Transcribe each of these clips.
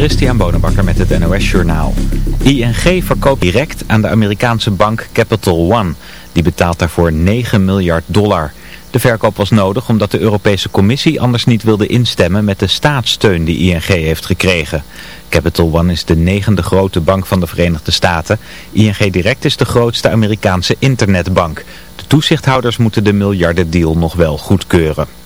Christian Bonenbakker met het NOS Journaal. ING verkoopt direct aan de Amerikaanse bank Capital One. Die betaalt daarvoor 9 miljard dollar. De verkoop was nodig omdat de Europese Commissie anders niet wilde instemmen met de staatssteun die ING heeft gekregen. Capital One is de negende grote bank van de Verenigde Staten. ING Direct is de grootste Amerikaanse internetbank. De toezichthouders moeten de miljardendeal nog wel goedkeuren.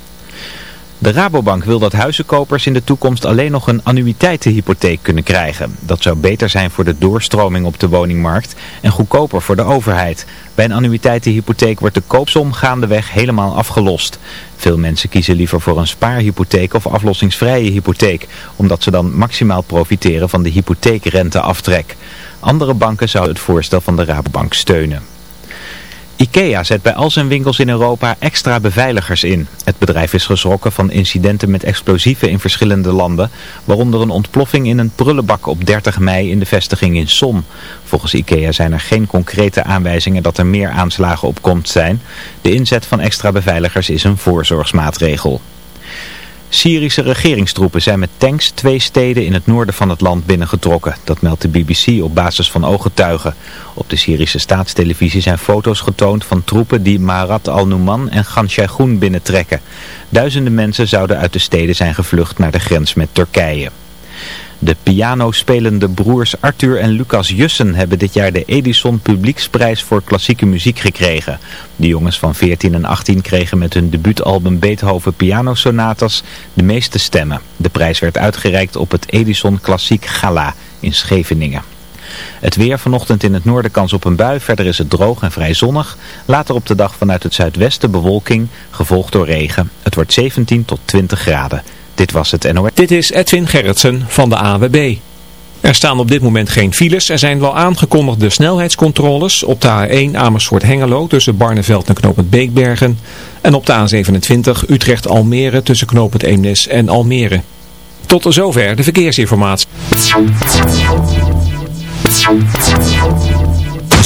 De Rabobank wil dat huizenkopers in de toekomst alleen nog een annuïteitenhypotheek kunnen krijgen. Dat zou beter zijn voor de doorstroming op de woningmarkt en goedkoper voor de overheid. Bij een annuïteitenhypotheek wordt de koopsom gaandeweg helemaal afgelost. Veel mensen kiezen liever voor een spaarhypotheek of aflossingsvrije hypotheek, omdat ze dan maximaal profiteren van de hypotheekrenteaftrek. Andere banken zouden het voorstel van de Rabobank steunen. IKEA zet bij al zijn winkels in Europa extra beveiligers in. Het bedrijf is geschrokken van incidenten met explosieven in verschillende landen, waaronder een ontploffing in een prullenbak op 30 mei in de vestiging in Som. Volgens IKEA zijn er geen concrete aanwijzingen dat er meer aanslagen op komt zijn. De inzet van extra beveiligers is een voorzorgsmaatregel. Syrische regeringstroepen zijn met tanks twee steden in het noorden van het land binnengetrokken. Dat meldt de BBC op basis van ooggetuigen. Op de Syrische staatstelevisie zijn foto's getoond van troepen die Marat al-Numan en Gan binnentrekken. Duizenden mensen zouden uit de steden zijn gevlucht naar de grens met Turkije. De pianospelende broers Arthur en Lucas Jussen hebben dit jaar de Edison Publieksprijs voor klassieke muziek gekregen. De jongens van 14 en 18 kregen met hun debuutalbum Beethoven Pianosonatas de meeste stemmen. De prijs werd uitgereikt op het Edison Klassiek Gala in Scheveningen. Het weer vanochtend in het noorden kans op een bui, verder is het droog en vrij zonnig. Later op de dag vanuit het zuidwesten bewolking, gevolgd door regen. Het wordt 17 tot 20 graden. Dit was het NOS. Dit is Edwin Gerritsen van de AWB. Er staan op dit moment geen files. Er zijn wel aangekondigde snelheidscontroles op de A1 Amersfoort-Hengelo tussen Barneveld en knooppunt Beekbergen. En op de A27 Utrecht-Almere tussen knooppunt Eemnes en Almere. Tot zover de verkeersinformatie.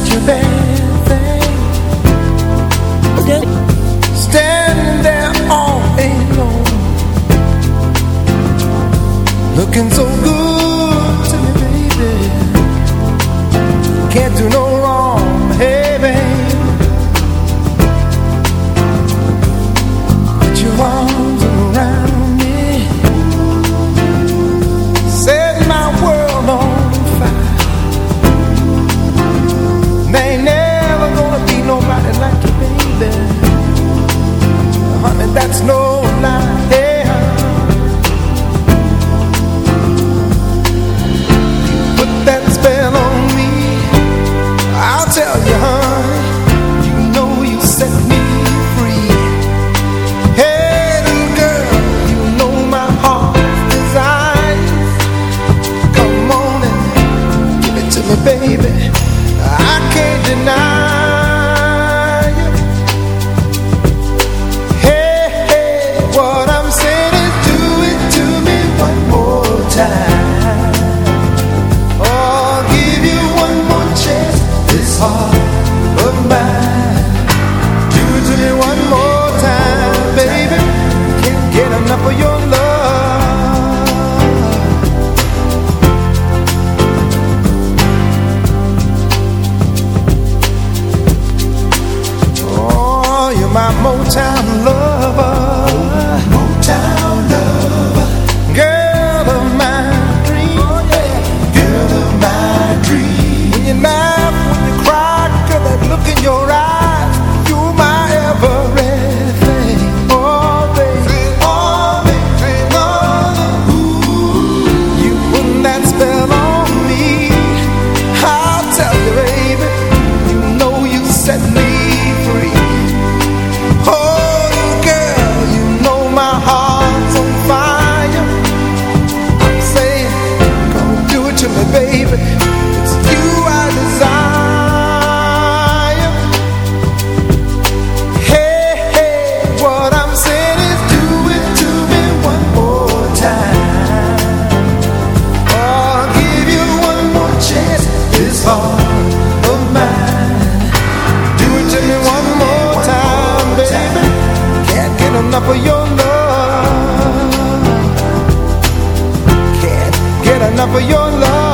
Such a bad enough of your love.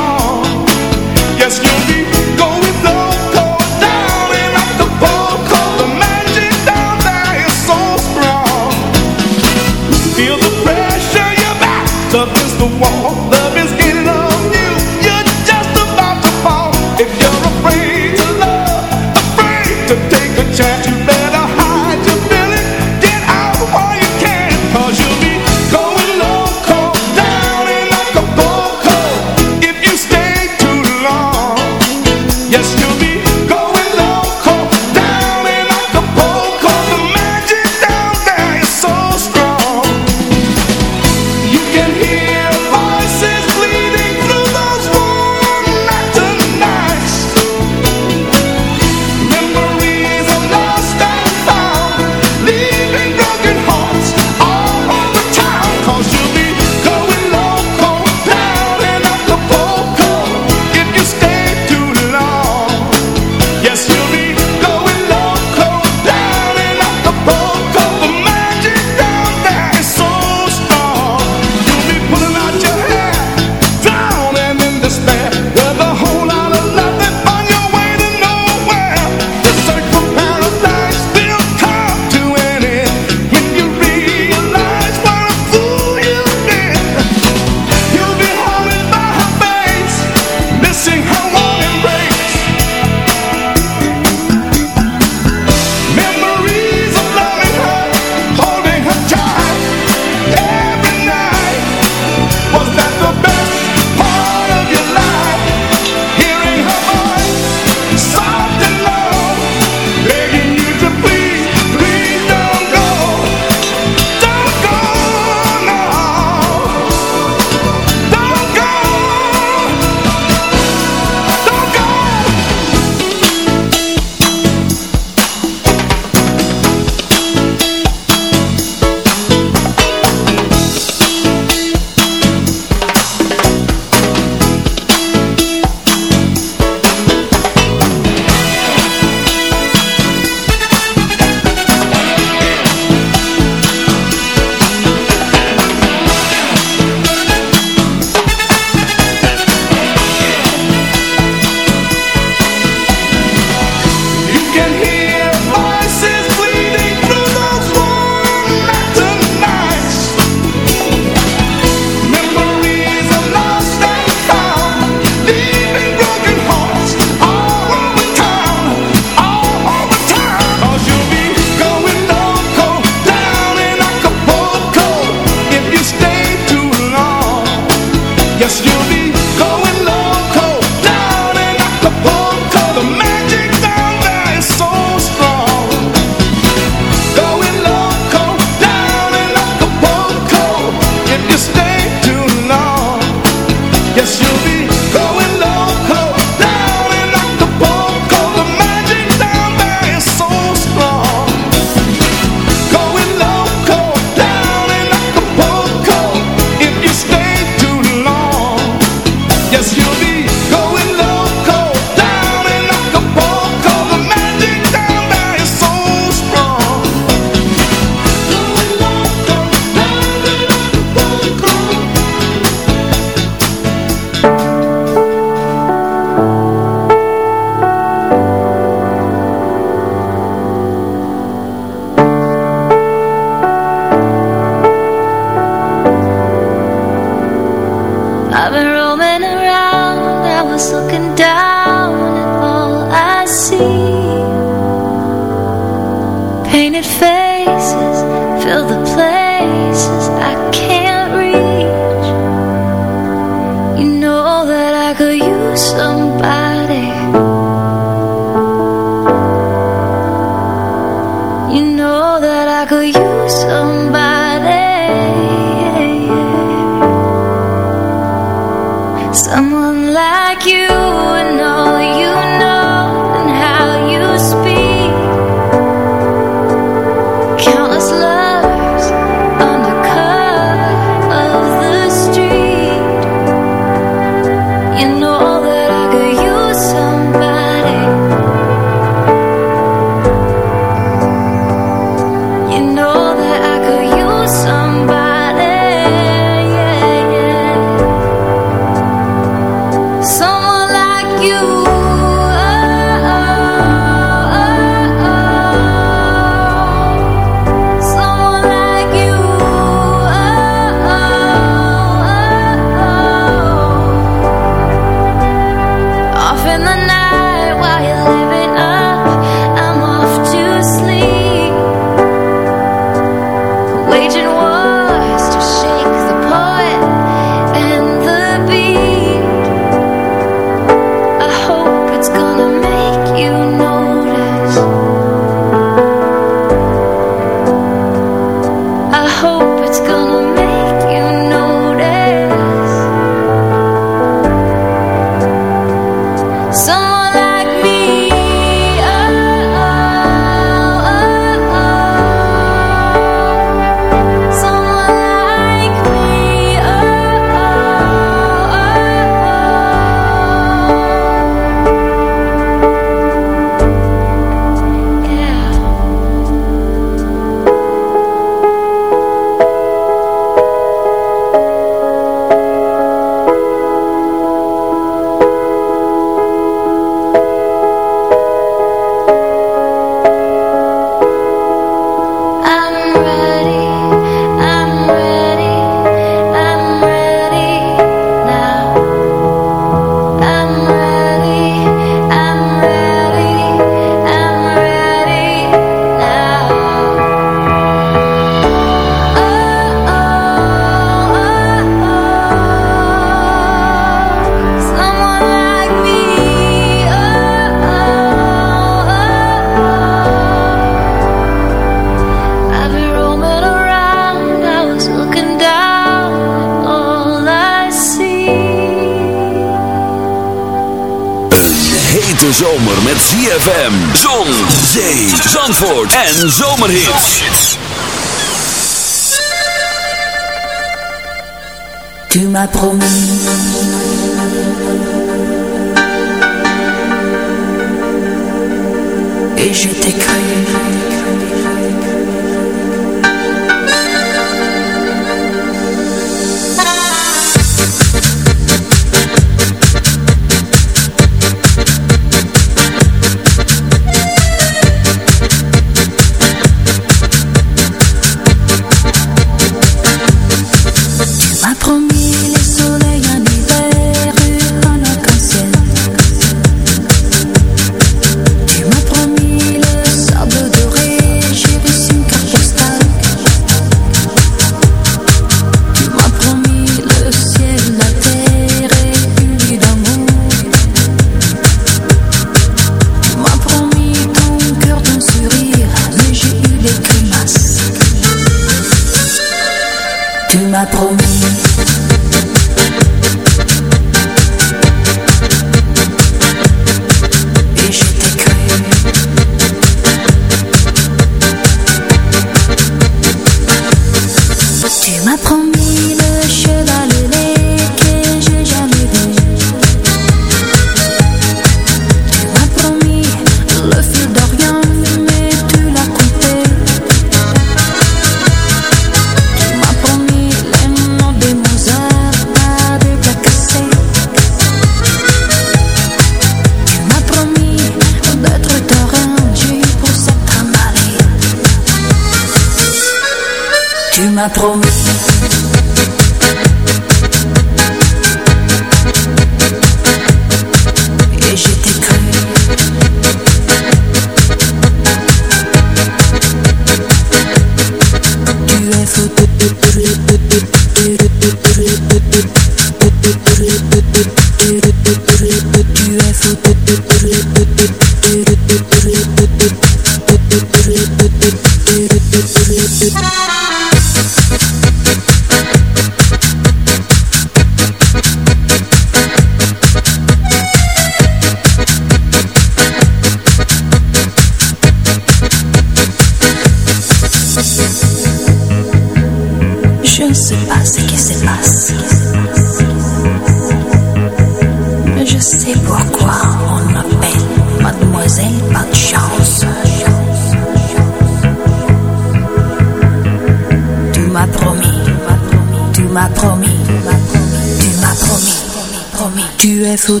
M'as promis, tu m'as promis, promis. Tu es fou.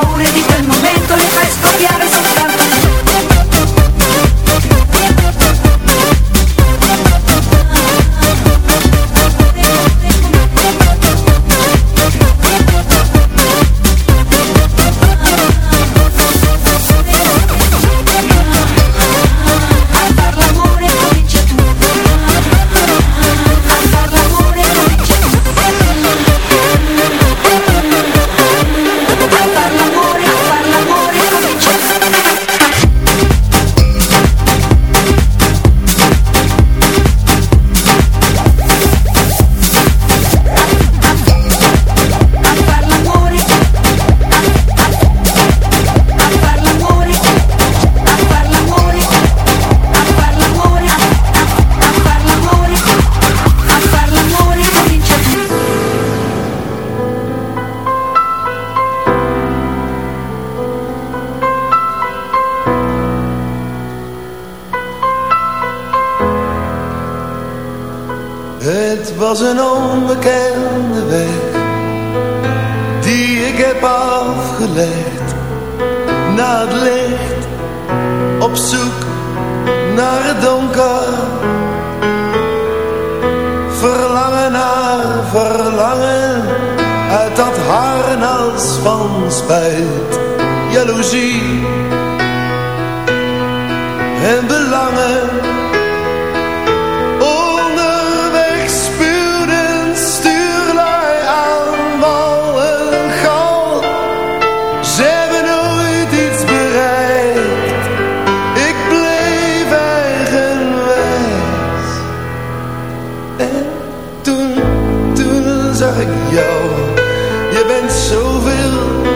paure di jou. Je bent zoveel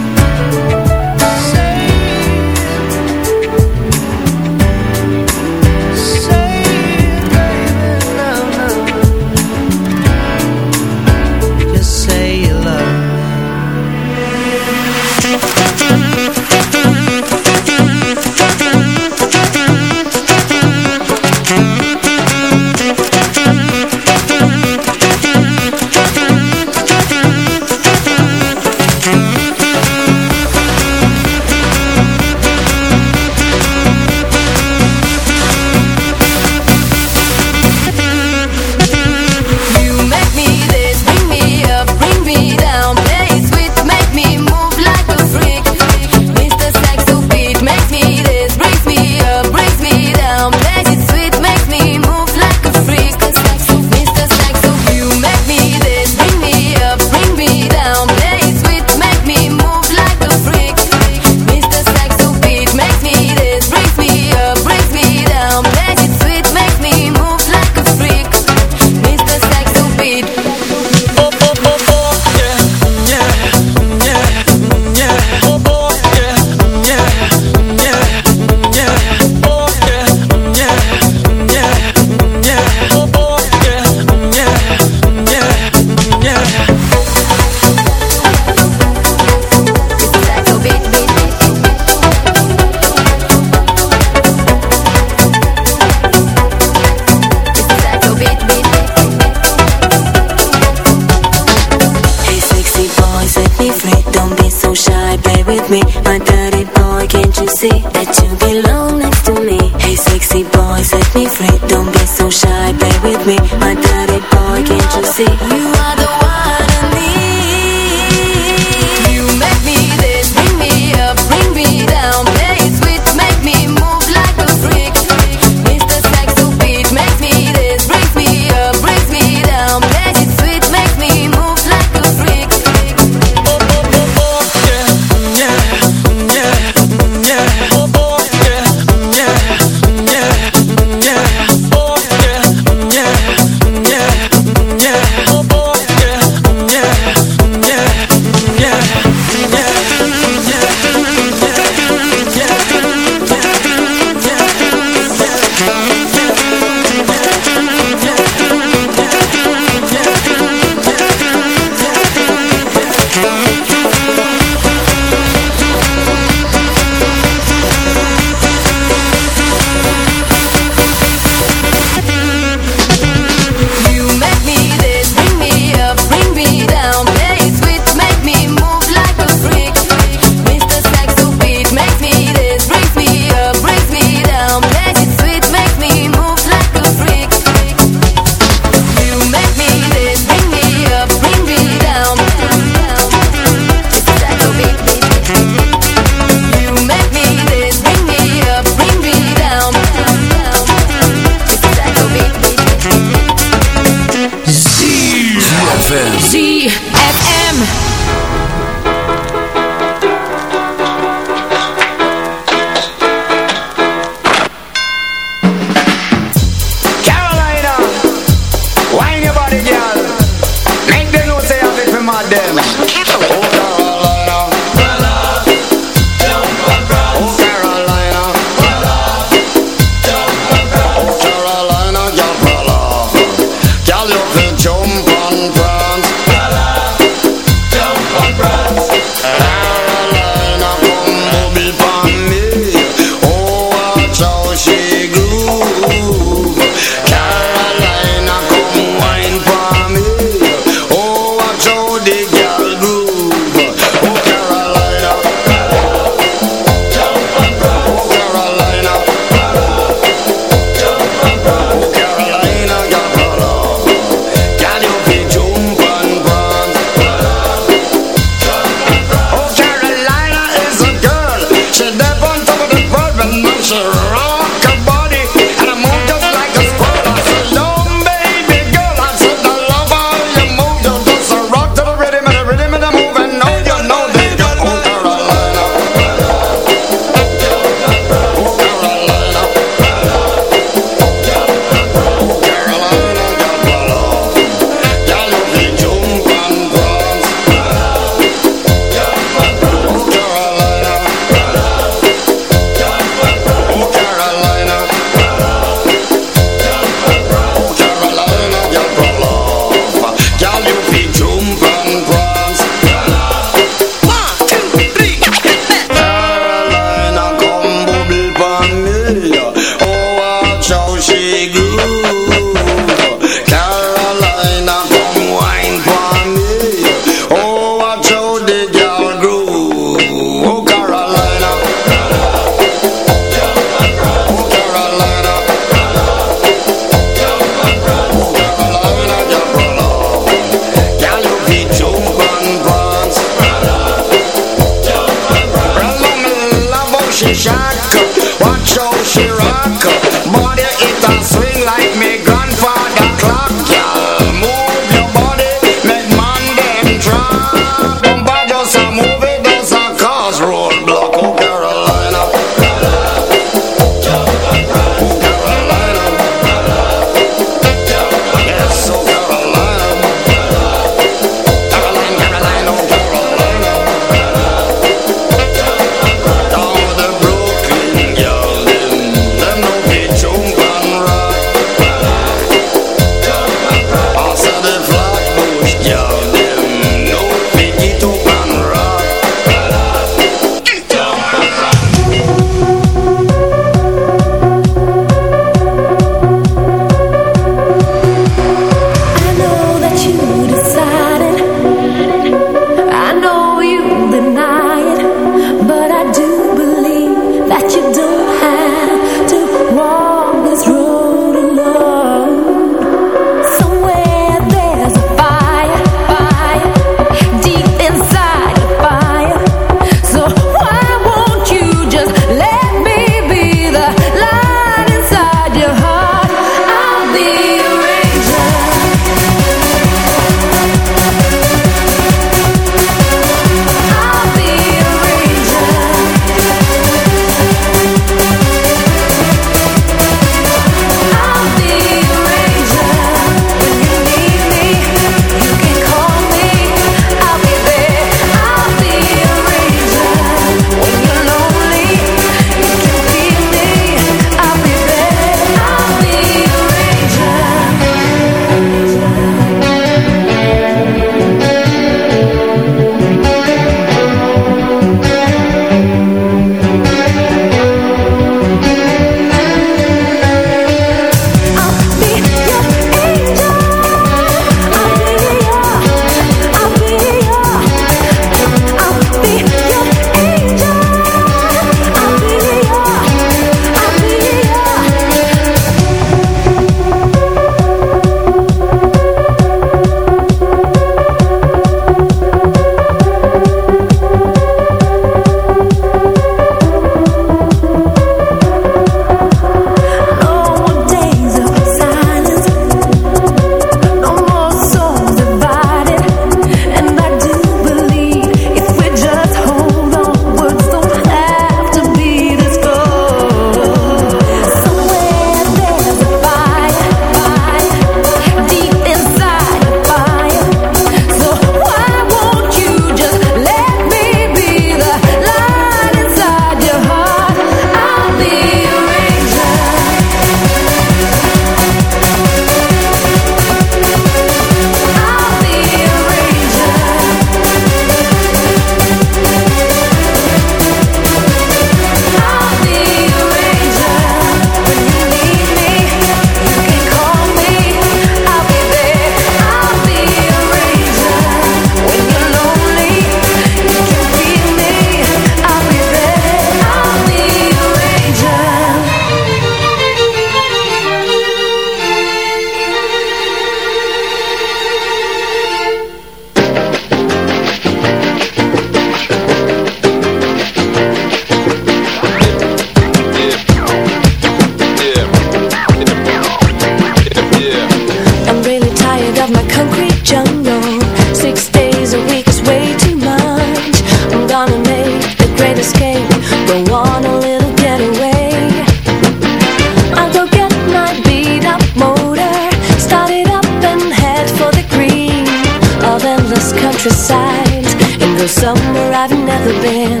go somewhere I've never been.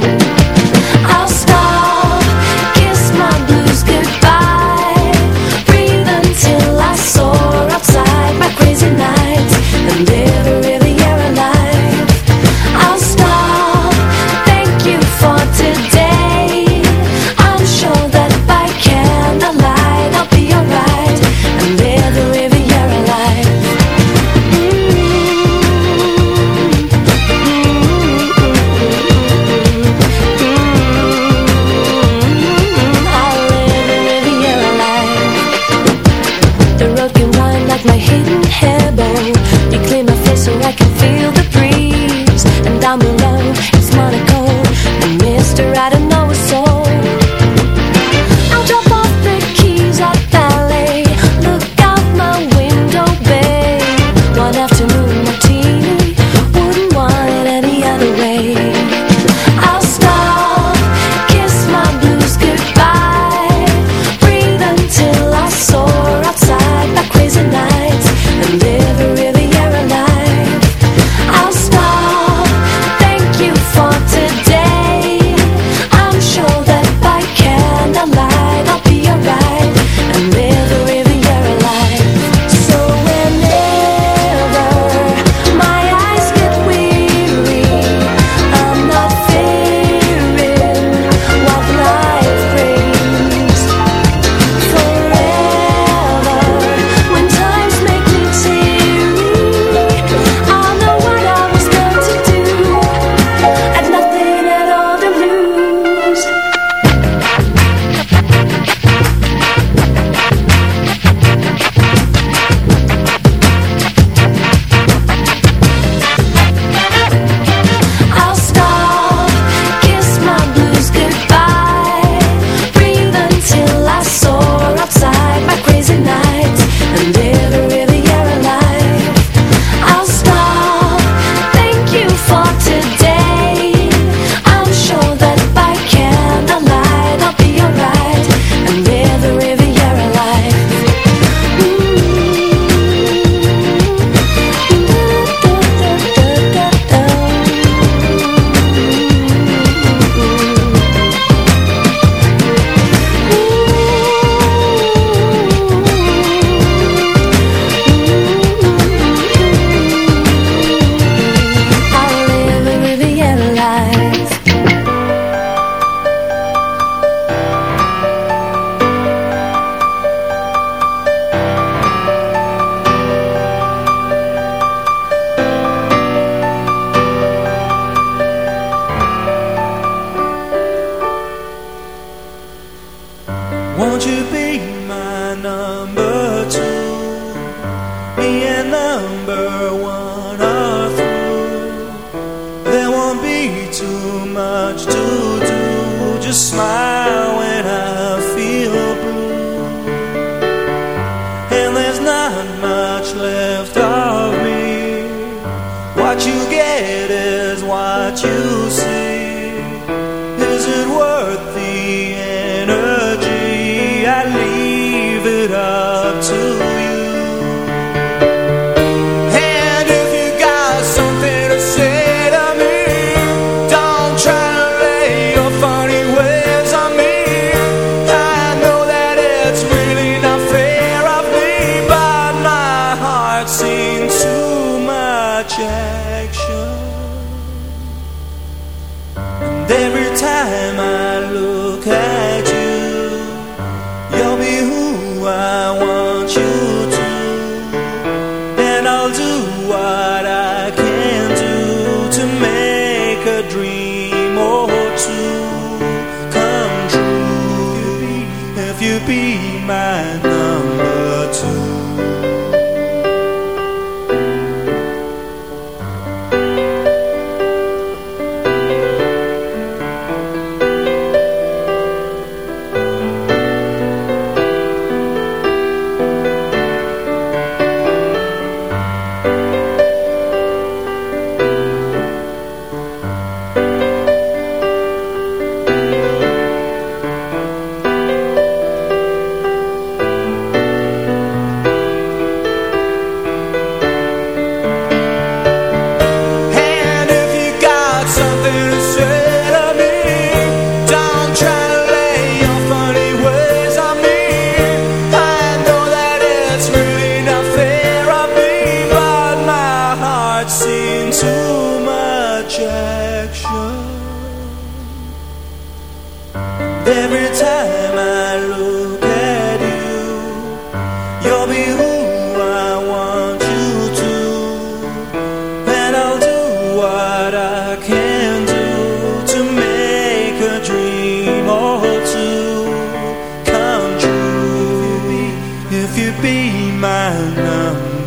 I'll you be my number.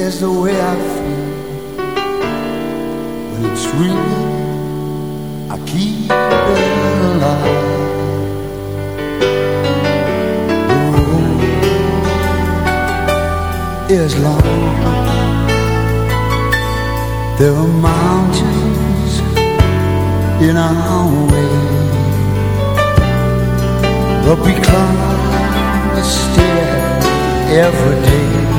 is the way I feel. When it's real, I keep it alive. The road is long. There are mountains in our way. But we climb the stair every day.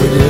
forgive.